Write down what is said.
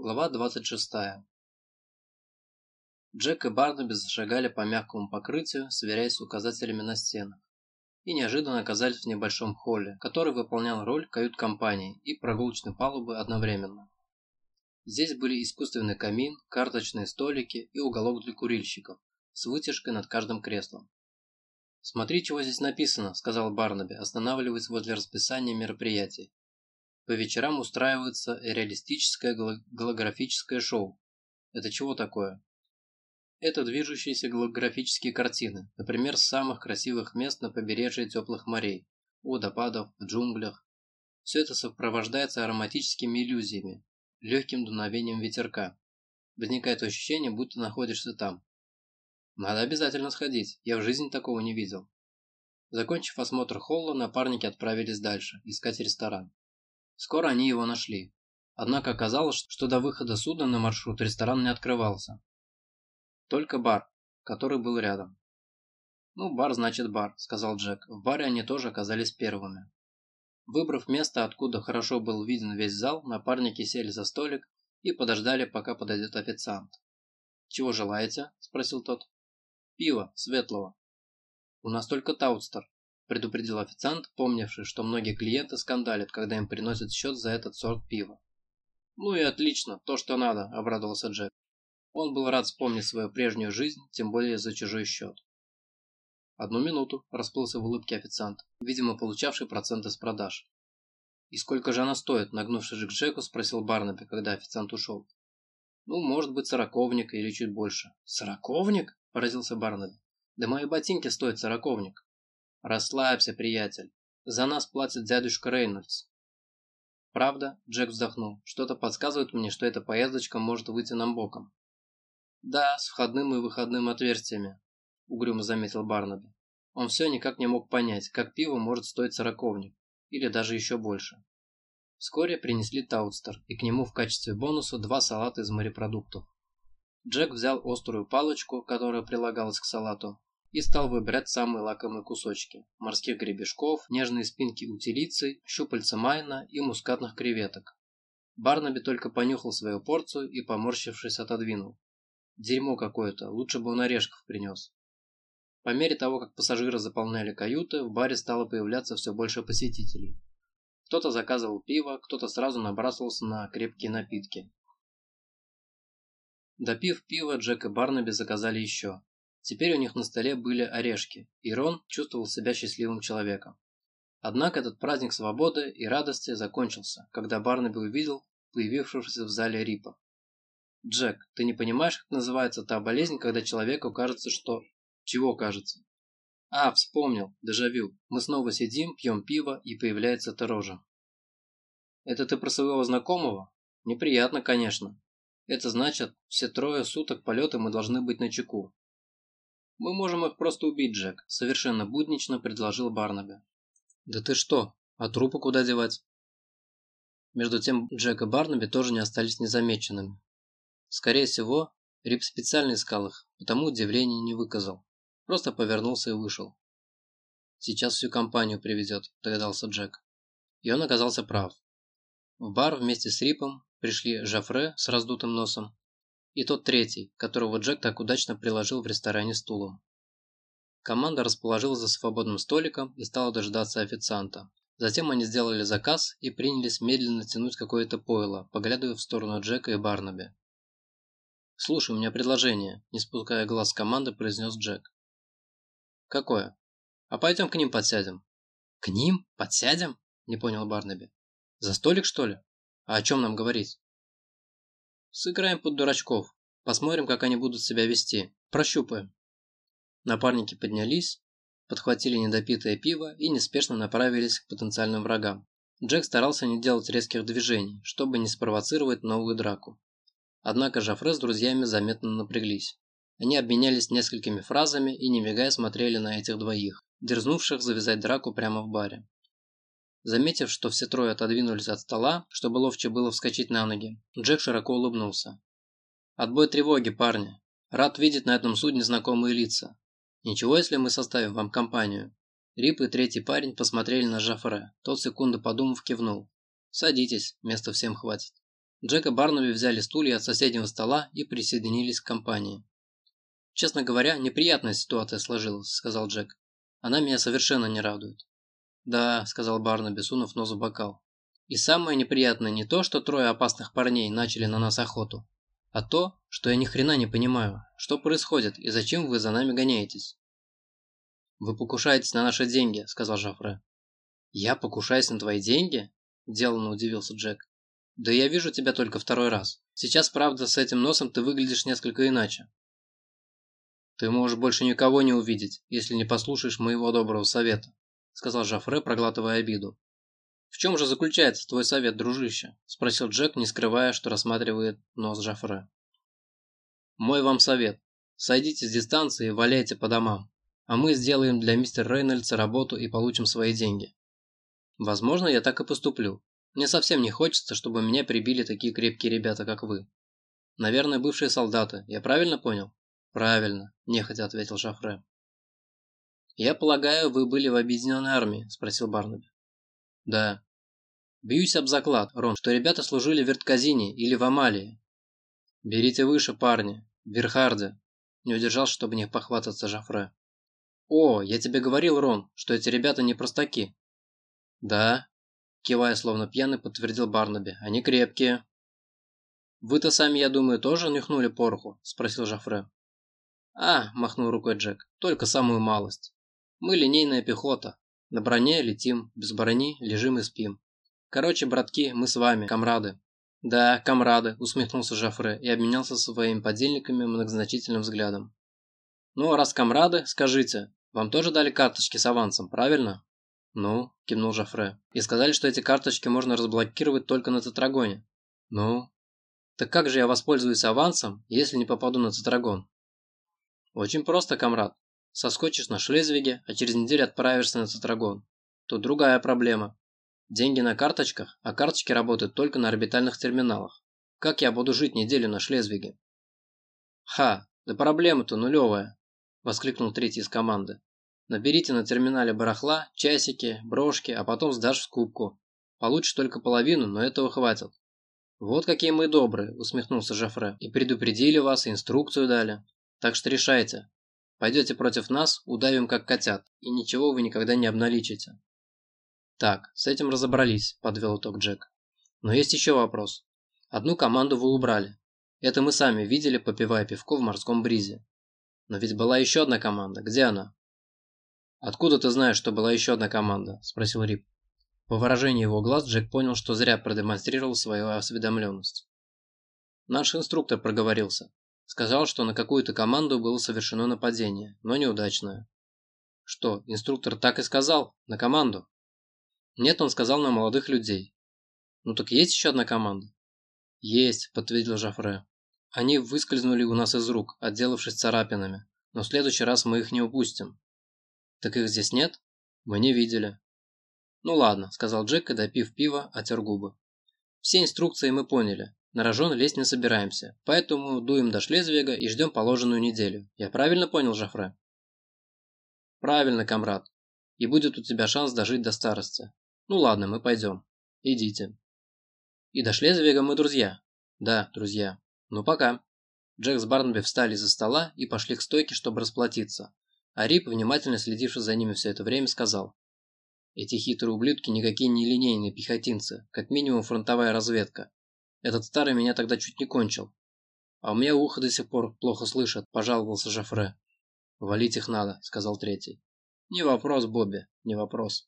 Глава 26. Джек и Барнаби зашагали по мягкому покрытию, сверяясь с указателями на стенах, и неожиданно оказались в небольшом холле, который выполнял роль кают-компании и прогулочной палубы одновременно. Здесь были искусственный камин, карточные столики и уголок для курильщиков с вытяжкой над каждым креслом. «Смотри, чего здесь написано», – сказал Барнаби, останавливаясь возле расписания мероприятий. По вечерам устраивается реалистическое голографическое шоу. Это чего такое? Это движущиеся голографические картины, например, с самых красивых мест на побережье теплых морей, у водопадов, в джунглях. Все это сопровождается ароматическими иллюзиями, легким дуновением ветерка. Возникает ощущение, будто находишься там. Надо обязательно сходить, я в жизни такого не видел. Закончив осмотр холла, напарники отправились дальше, искать ресторан. Скоро они его нашли. Однако оказалось, что до выхода судна на маршрут ресторан не открывался. Только бар, который был рядом. «Ну, бар значит бар», – сказал Джек. В баре они тоже оказались первыми. Выбрав место, откуда хорошо был виден весь зал, напарники сели за столик и подождали, пока подойдет официант. «Чего желаете?» – спросил тот. «Пиво, светлого». «У нас только таутстер», предупредил официант, помнивший, что многие клиенты скандалят, когда им приносят счет за этот сорт пива. «Ну и отлично, то, что надо», – обрадовался Джек. Он был рад вспомнить свою прежнюю жизнь, тем более за чужой счет. «Одну минуту», – расплылся в улыбке официант, видимо, получавший проценты с продаж. «И сколько же она стоит?» – нагнувшись к Джеку, спросил Барнаби, когда официант ушел. «Ну, может быть, сороковник или чуть больше». «Сороковник?» – поразился Барнаби. «Да мои ботинки стоят сороковник». «Расслабься, приятель. За нас платит дядюшка Рейнольдс». «Правда?» – Джек вздохнул. «Что-то подсказывает мне, что эта поездочка может выйти нам боком». «Да, с входным и выходным отверстиями», – угрюмо заметил Барнаби. Он все никак не мог понять, как пиво может стоить сороковник, или даже еще больше. Вскоре принесли таутстер, и к нему в качестве бонуса два салата из морепродуктов. Джек взял острую палочку, которая прилагалась к салату, и стал выбирать самые лакомые кусочки – морских гребешков, нежные спинки утилицы, щупальца майна и мускатных креветок. Барнаби только понюхал свою порцию и, поморщившись, отодвинул. Дерьмо какое-то, лучше бы он орешков принес. По мере того, как пассажиры заполняли каюты, в баре стало появляться все больше посетителей. Кто-то заказывал пиво, кто-то сразу набрасывался на крепкие напитки. Допив пиво, Джек и Барнаби заказали еще. Теперь у них на столе были орешки, и Рон чувствовал себя счастливым человеком. Однако этот праздник свободы и радости закончился, когда Барнаби увидел появившегося в зале Рипа. «Джек, ты не понимаешь, как называется та болезнь, когда человеку кажется, что...» «Чего кажется?» «А, вспомнил, дежавю. Мы снова сидим, пьем пиво, и появляется эта рожа». «Это ты про своего знакомого?» «Неприятно, конечно. Это значит, все трое суток полета мы должны быть на чеку. «Мы можем их просто убить, Джек», – совершенно буднично предложил Барнаби. «Да ты что? А трупы куда девать?» Между тем Джек и Барнаби тоже не остались незамеченными. Скорее всего, Рип специально искал их, потому удивления не выказал. Просто повернулся и вышел. «Сейчас всю компанию приведет», – догадался Джек. И он оказался прав. В бар вместе с Рипом пришли Жафре с раздутым носом и тот третий, которого Джек так удачно приложил в ресторане стулом. Команда расположилась за свободным столиком и стала дожидаться официанта. Затем они сделали заказ и принялись медленно тянуть какое-то пойло, поглядывая в сторону Джека и Барнаби. «Слушай, у меня предложение», – не спуская глаз команды, произнес Джек. «Какое? А пойдем к ним подсядем». «К ним? Подсядем?» – не понял Барнаби. «За столик, что ли? А о чем нам говорить?» Сыграем под дурачков. Посмотрим, как они будут себя вести. Прощупаем. Напарники поднялись, подхватили недопитое пиво и неспешно направились к потенциальным врагам. Джек старался не делать резких движений, чтобы не спровоцировать новую драку. Однако Жафре с друзьями заметно напряглись. Они обменялись несколькими фразами и не мигая смотрели на этих двоих, дерзнувших завязать драку прямо в баре. Заметив, что все трое отодвинулись от стола, чтобы ловче было вскочить на ноги, Джек широко улыбнулся. «Отбой тревоги, парни. Рад видеть на этом судне знакомые лица. Ничего, если мы составим вам компанию?» Рип и третий парень посмотрели на Жафре. Тот секунду подумав кивнул. «Садитесь, места всем хватит». Джек и Барнаби взяли стулья от соседнего стола и присоединились к компании. «Честно говоря, неприятная ситуация сложилась», – сказал Джек. «Она меня совершенно не радует». «Да», – сказал Барнаби, сунув нос в бокал. «И самое неприятное не то, что трое опасных парней начали на нас охоту, а то, что я ни хрена не понимаю, что происходит и зачем вы за нами гоняетесь». «Вы покушаетесь на наши деньги», – сказал Жофре. «Я покушаюсь на твои деньги?» – деланно удивился Джек. «Да я вижу тебя только второй раз. Сейчас, правда, с этим носом ты выглядишь несколько иначе». «Ты можешь больше никого не увидеть, если не послушаешь моего доброго совета», – сказал Жофре, проглатывая обиду. «В чем же заключается твой совет, дружище?» – спросил Джек, не скрывая, что рассматривает нос Жофре. «Мой вам совет. Сойдите с дистанции и валяйте по домам, а мы сделаем для мистера Рейнольдса работу и получим свои деньги. Возможно, я так и поступлю. Мне совсем не хочется, чтобы меня прибили такие крепкие ребята, как вы. Наверное, бывшие солдаты. Я правильно понял? Правильно, нехотя ответил Шафре. Я полагаю, вы были в объединенной армии? Спросил Барнаби. Да. Бьюсь об заклад, Рон, что ребята служили в Вертказине или в Амалии. Берите выше, парни. В Верхарде. Не удержался, чтобы не похвататься Жафре. О, я тебе говорил, Рон, что эти ребята не простаки. «Да», – кивая словно пьяный, подтвердил Барнаби. «Они крепкие». «Вы-то сами, я думаю, тоже нюхнули пороху?» – спросил Жафре. «А», – махнул рукой Джек, – «только самую малость. Мы линейная пехота. На броне летим, без брони лежим и спим. Короче, братки, мы с вами, комрады». «Да, комрады», – усмехнулся Жафре и обменялся со своими подельниками многозначительным взглядом. «Ну, а раз комрады, скажите, вам тоже дали карточки с авансом, правильно?» «Ну?» – кивнул Жофре. «И сказали, что эти карточки можно разблокировать только на Тетрагоне». «Ну?» «Так как же я воспользуюсь авансом, если не попаду на Тетрагон?» «Очень просто, комрад. Соскочишь на Шлезвиге, а через неделю отправишься на Тетрагон. Тут другая проблема. Деньги на карточках, а карточки работают только на орбитальных терминалах. Как я буду жить неделю на Шлезвиге?» «Ха, да проблема-то нулевая!» – воскликнул третий из команды. Наберите на терминале барахла, часики, брошки, а потом сдашь в скупку. Получишь только половину, но этого хватит. Вот какие мы добрые, усмехнулся Жофре. И предупредили вас, и инструкцию дали. Так что решайте. Пойдете против нас, удавим как котят, и ничего вы никогда не обналичите. Так, с этим разобрались, подвел итог Джек. Но есть еще вопрос. Одну команду вы убрали. Это мы сами видели, попивая пивко в морском бризе. Но ведь была еще одна команда. Где она? «Откуда ты знаешь, что была еще одна команда?» – спросил Рип. По выражению его глаз Джек понял, что зря продемонстрировал свою осведомленность. Наш инструктор проговорился. Сказал, что на какую-то команду было совершено нападение, но неудачное. Что, инструктор так и сказал? На команду? Нет, он сказал на молодых людей. Ну так есть еще одна команда? Есть, подтвердил Жафре. Они выскользнули у нас из рук, отделавшись царапинами, но в следующий раз мы их не упустим. «Так их здесь нет?» «Мы не видели». «Ну ладно», – сказал Джек и, допив пива, отер губы. «Все инструкции мы поняли. На рожон лезть не собираемся, поэтому дуем до Шлезвига и ждем положенную неделю. Я правильно понял, Жофре?» «Правильно, комрад. И будет у тебя шанс дожить до старости. Ну ладно, мы пойдем. Идите». «И до Шлезвига мы друзья?» «Да, друзья. Ну пока». Джек с Барнаби встали за стола и пошли к стойке, чтобы расплатиться. А Рип, внимательно следивший за ними все это время, сказал. Эти хитрые ублюдки никакие не линейные пехотинцы, как минимум фронтовая разведка. Этот старый меня тогда чуть не кончил. А у меня ухо до сих пор плохо слышат, пожаловался Жофре. «Валить их надо», — сказал третий. «Не вопрос, Бобби, не вопрос».